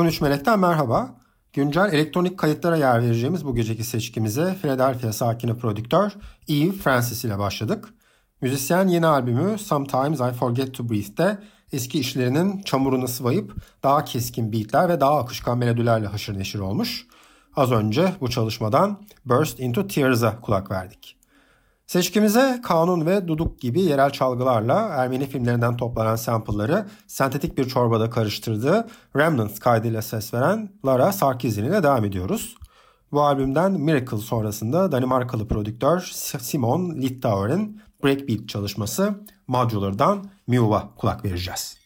13 Melek'ten merhaba. Güncel elektronik kayıtlara yer vereceğimiz bu geceki seçkimize Philadelphia sakini prodüktör Eve Francis ile başladık. Müzisyen yeni albümü Sometimes I Forget to Breathe'de eski işlerinin çamurunu sıvayıp daha keskin beatler ve daha akışkan melodilerle haşır neşir olmuş. Az önce bu çalışmadan Burst Into Tears'a kulak verdik. Seçkimize kanun ve duduk gibi yerel çalgılarla Ermeni filmlerinden toplanan sample'ları sentetik bir çorbada karıştırdığı Remnants kaydıyla ses veren Lara Sarkisian devam ediyoruz. Bu albümden Miracle sonrasında Danimarkalı prodüktör Simon Littauer'in breakbeat çalışması Modular'dan Muve'a kulak vereceğiz.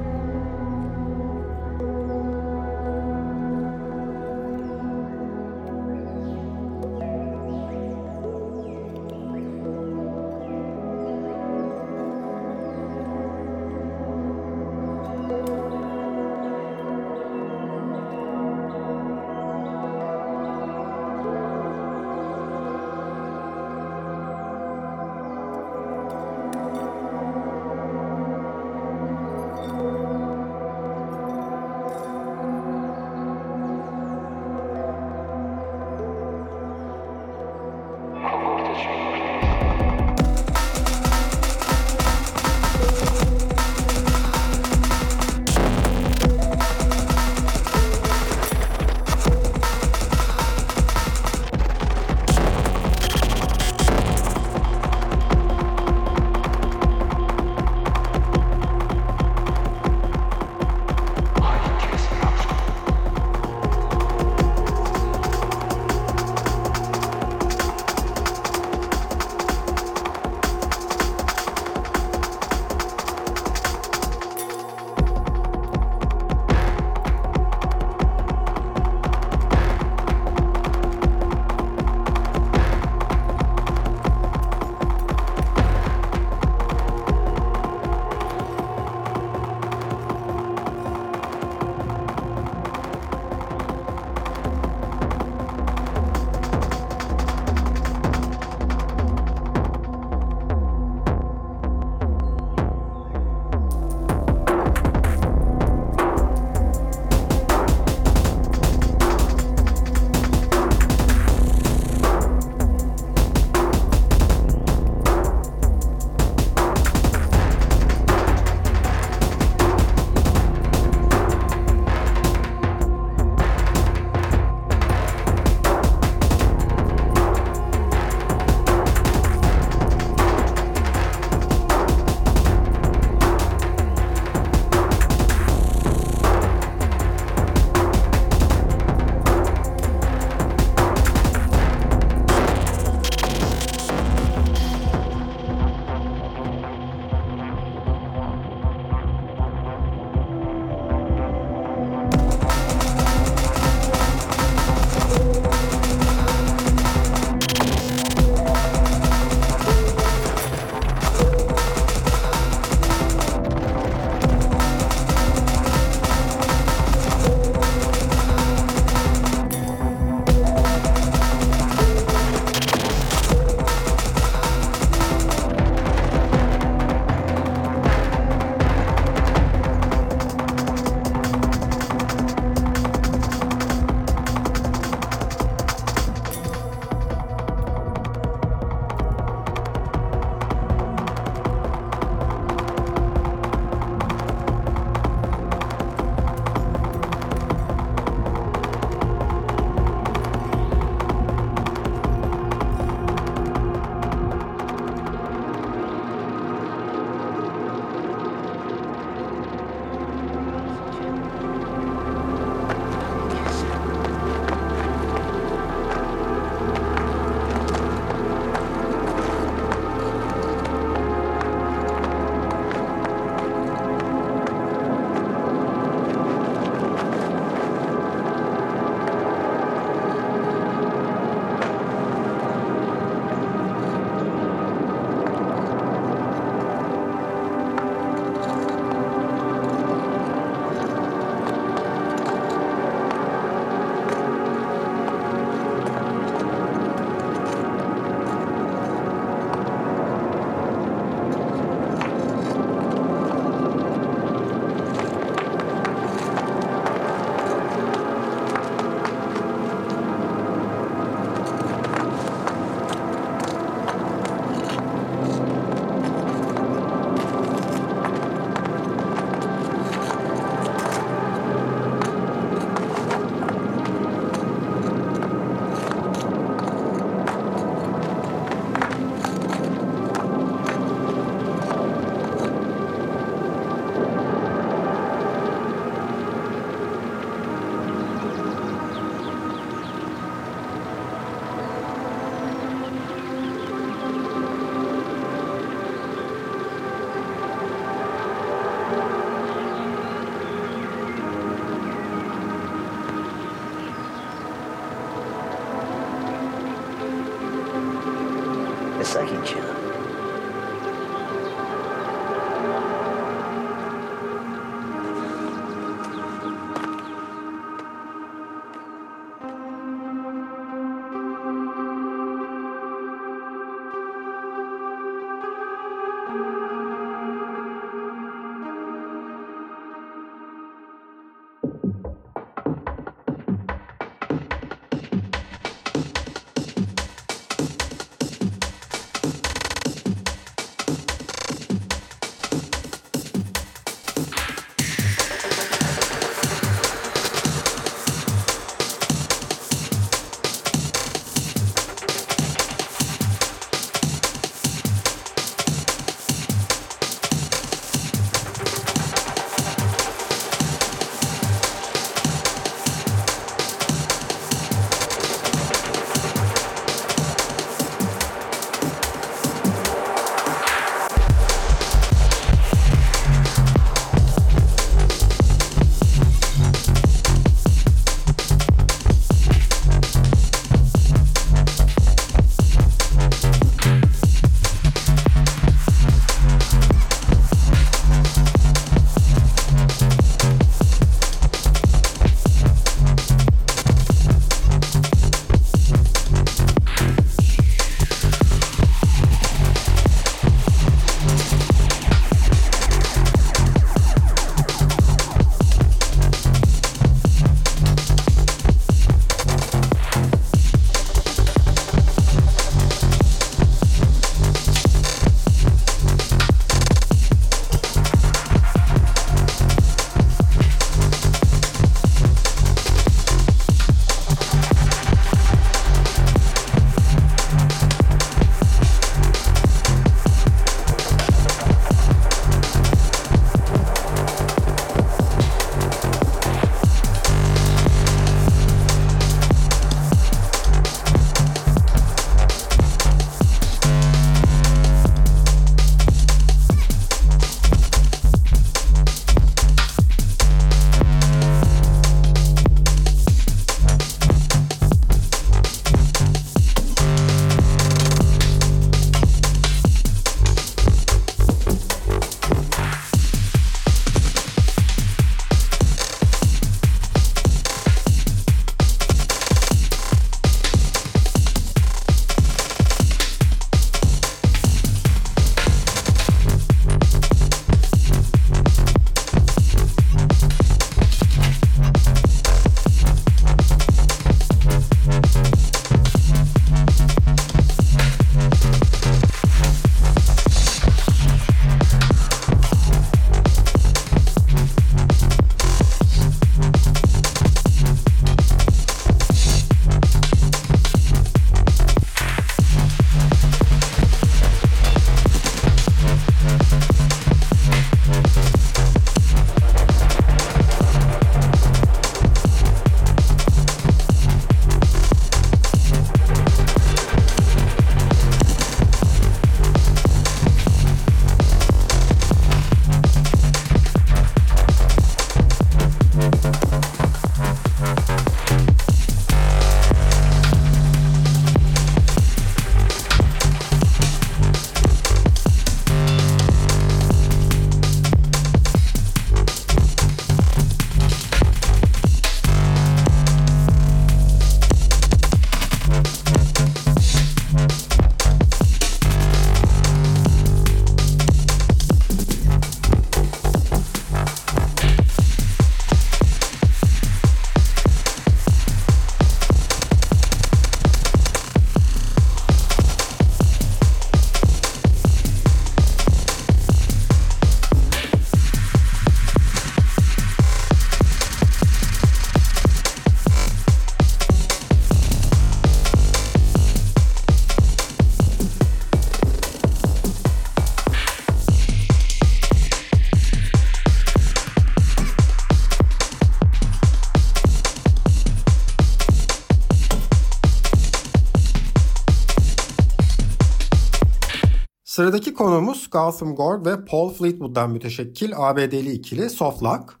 Konumuz Gautam Gord ve Paul Fleetwood'dan müteşekkil ABD'li ikili Soft Lock.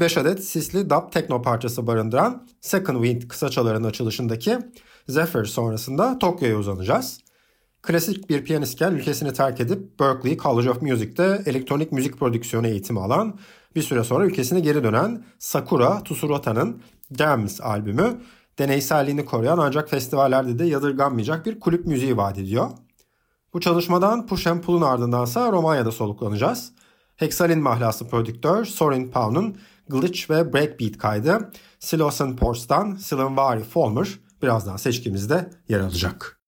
5 adet sisli dub tekno parçası barındıran Second Wind kısaçaların açılışındaki Zephyr sonrasında Tokyo'ya uzanacağız. Klasik bir piyanistken ülkesini terk edip Berklee College of Music'te elektronik müzik prodüksiyonu eğitimi alan, bir süre sonra ülkesine geri dönen Sakura Tsuruota'nın Gems albümü deneyselliğini koruyan ancak festivallerde de yadırganmayacak bir kulüp müziği vaat ediyor. Bu çalışmadan Push and Pull'un ardındansa Romanya'da soluklanacağız. Hexalin mahlası prodüktör Sorin Pau'nun Glitch ve Breakbeat kaydı Silos and Ports'tan Silenvari Folmer birazdan seçkimizde yer alacak.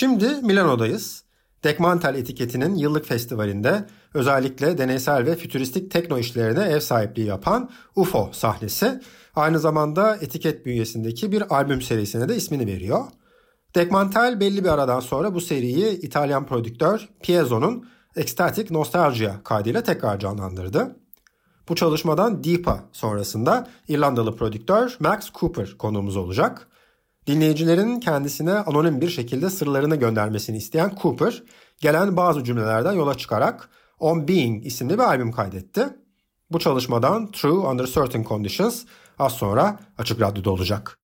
Şimdi Milano'dayız. Dekmantel etiketinin yıllık festivalinde özellikle deneysel ve fütüristik tekno işlerine ev sahipliği yapan UFO sahnesi aynı zamanda etiket bünyesindeki bir albüm serisine de ismini veriyor. Dekmantel belli bir aradan sonra bu seriyi İtalyan prodüktör Piezo'nun Ecstatic Nostalgia kaydıyla tekrar canlandırdı. Bu çalışmadan Deepa sonrasında İrlandalı prodüktör Max Cooper konuğumuz olacak. Dinleyicilerin kendisine anonim bir şekilde sırlarını göndermesini isteyen Cooper, gelen bazı cümlelerden yola çıkarak On Being isimli bir albüm kaydetti. Bu çalışmadan True Under Certain Conditions az sonra Açık Radyo'da olacak.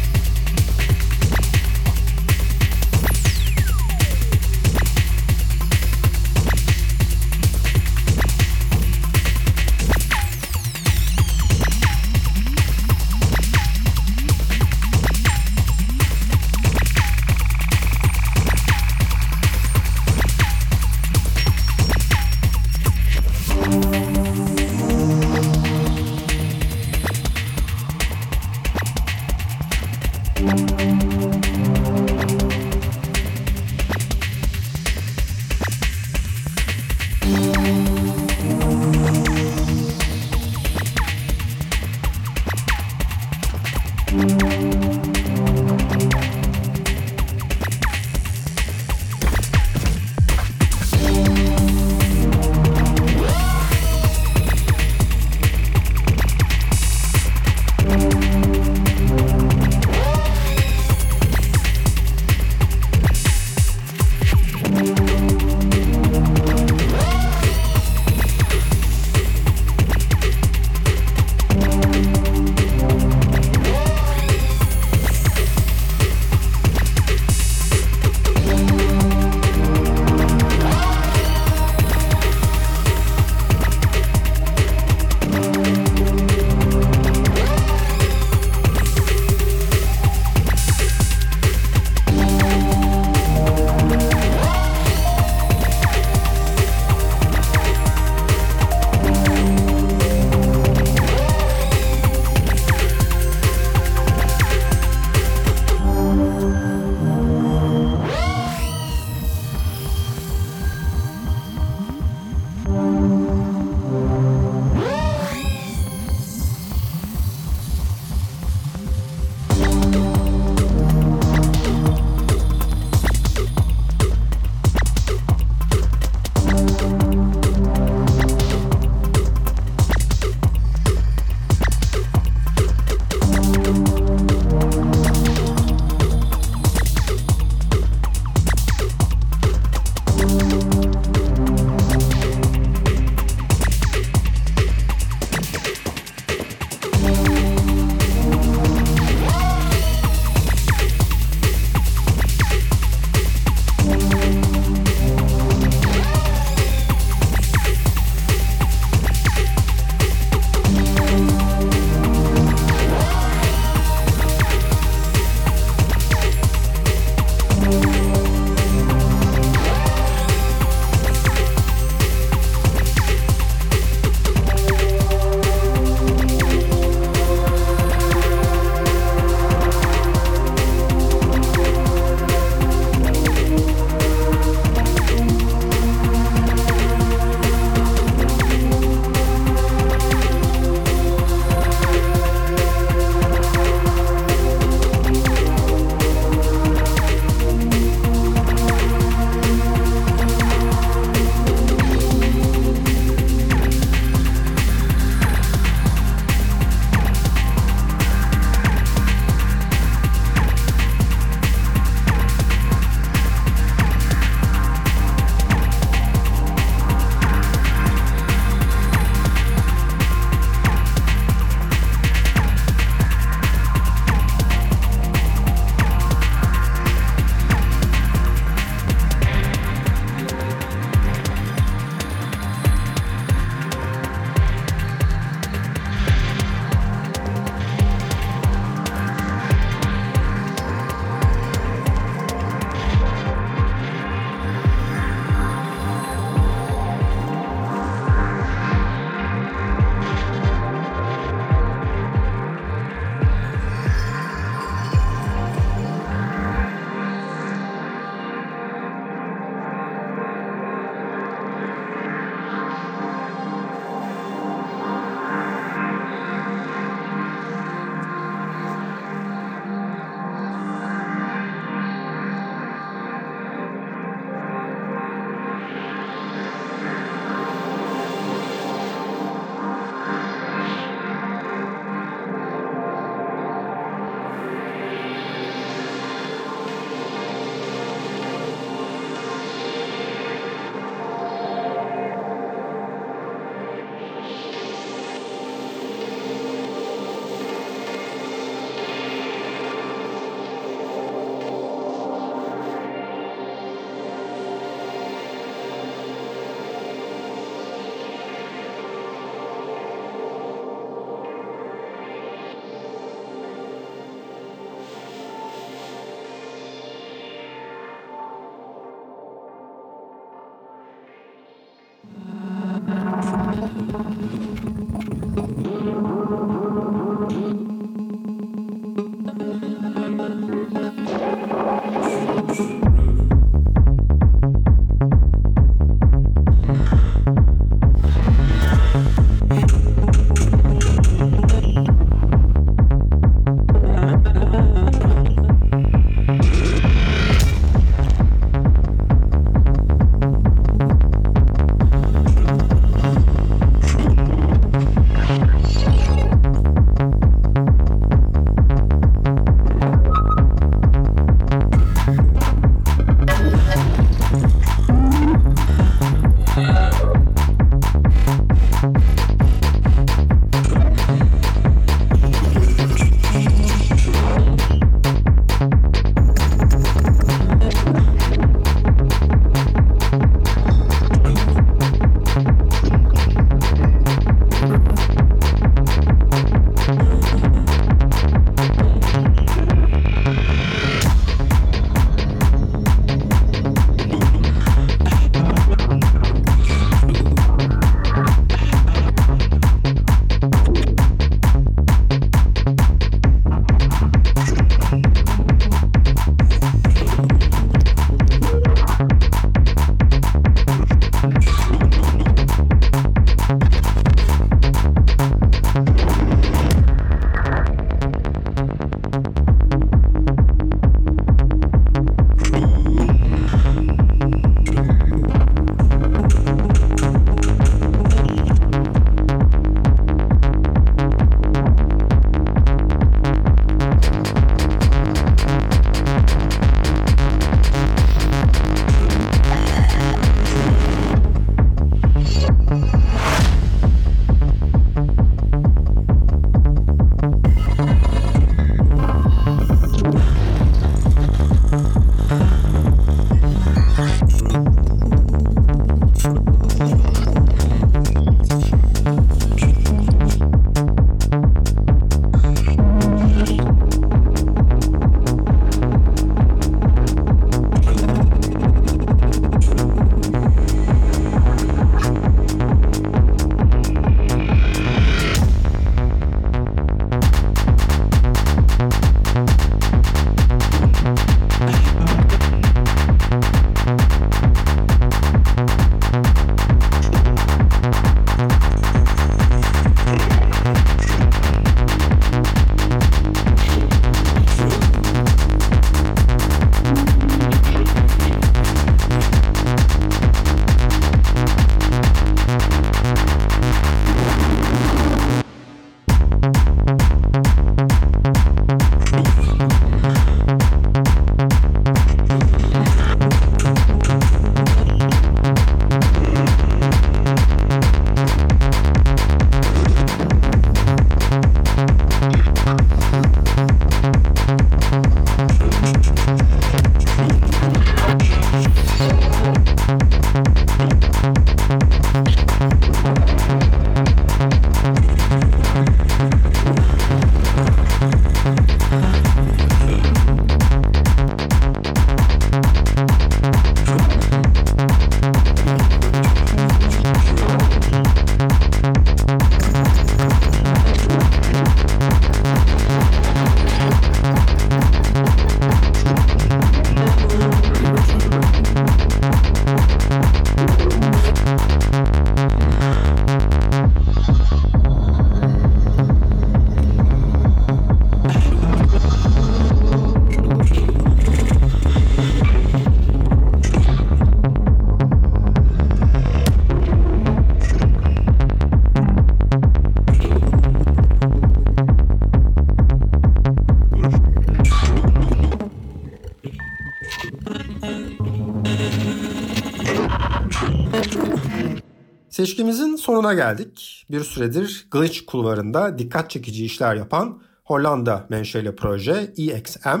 Seçkimizin sonuna geldik. Bir süredir Glitch kulvarında dikkat çekici işler yapan Hollanda menşeli proje EXM,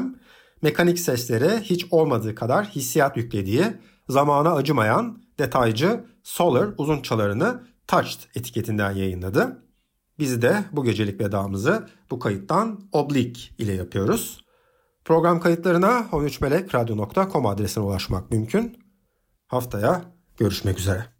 mekanik seslere hiç olmadığı kadar hissiyat yüklediği, zamana acımayan detaycı Solar uzun çalarını Touched etiketinden yayınladı. Biz de bu gecelik vedamızı bu kayıttan Oblique ile yapıyoruz. Program kayıtlarına 13melekradyo.com adresine ulaşmak mümkün. Haftaya görüşmek üzere.